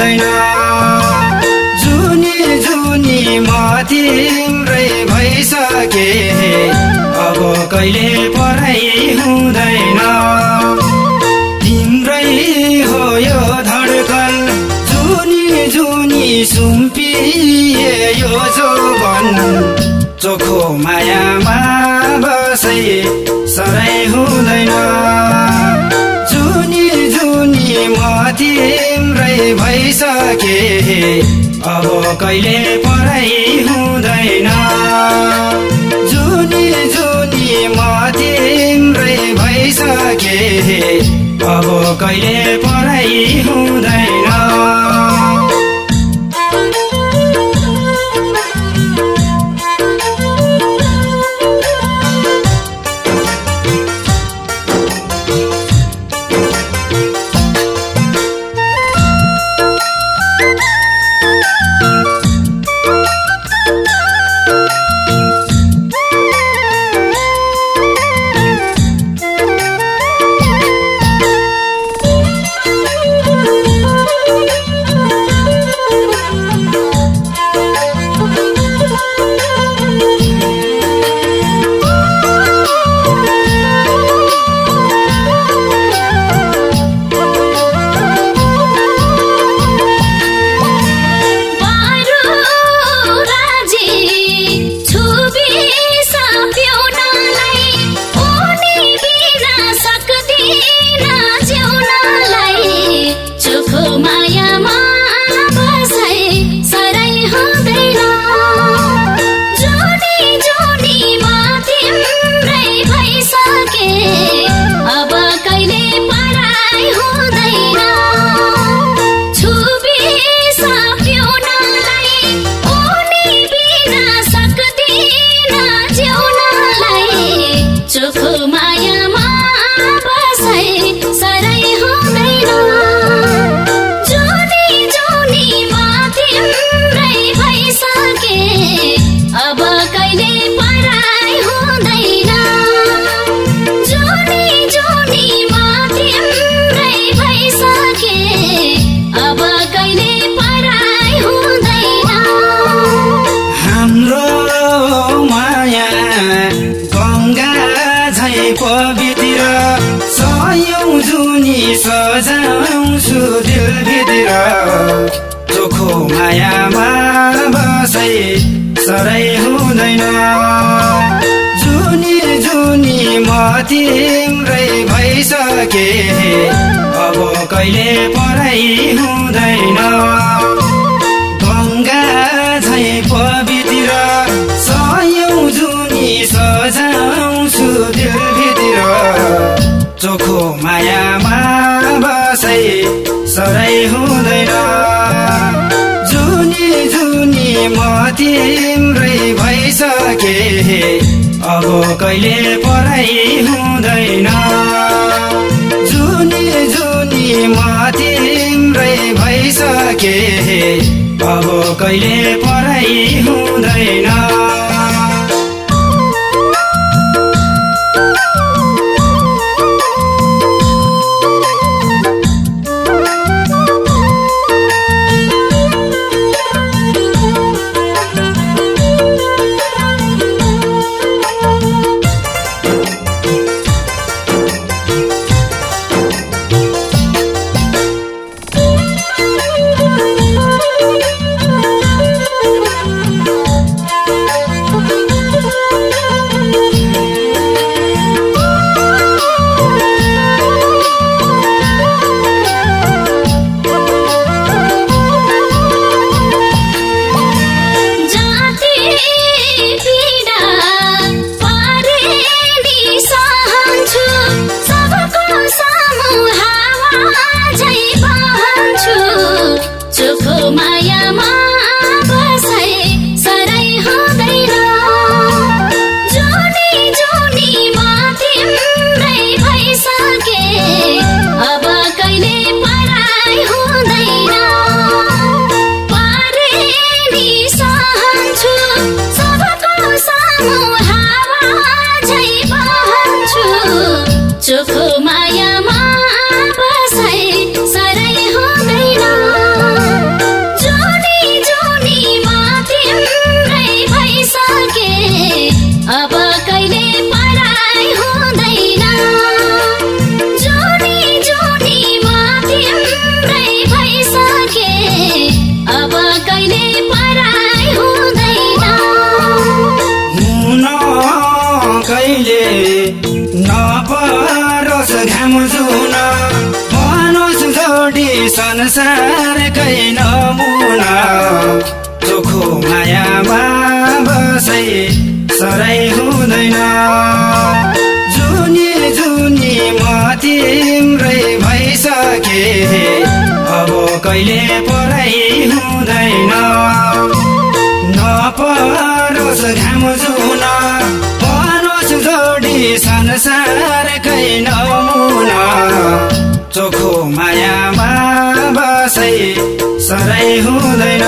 हुँदैन। जुनी जुनी म तिम्रै भइसके। अब कहिले पढाइ हुँदैन। तिम्रै हो यो धडकन जुनी जुनी सुम्पिए यो जोबन चोखो मायामा बसै सराई हुँदैन। तिम्रै भइसके। अब कहिले पढाइ हुँदैन। जुनी जुनी म तिम्रै भइसके। अब कहिले पढाइ हुँदैन। चोखो सजाउँछु दिलभित्र चोखो मायामा बसै सराई हुँदैन। जुनी जुनी म तिम्रै भइसके अब कहिले पढाइ हुँदैन। हुँदैन। जुनी जुनी म तिम्रै भइसके अब कहिले पढाइ हुँदैन। जुनी जुनी म तिम्रै भइसके अब कहिले पढाइ हुँदैन। चोखोमा संसारकै नमुना चोखो मायामा बसै सराई हुँदैन। जुनी जुनी म तिम्रै भइसके अब कहिले पढाइ हुँदैन। नपरोस् सराई हुँदैन।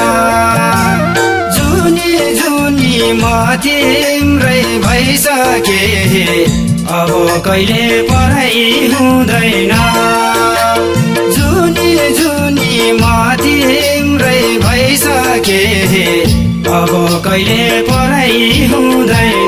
जुनी जुनी म तिम्रै भइसके अब कहिले पढाइ हुँदैन। जुनी जुनी म तिम्रै भइसके अब कहिले पढाइ हुँदैन।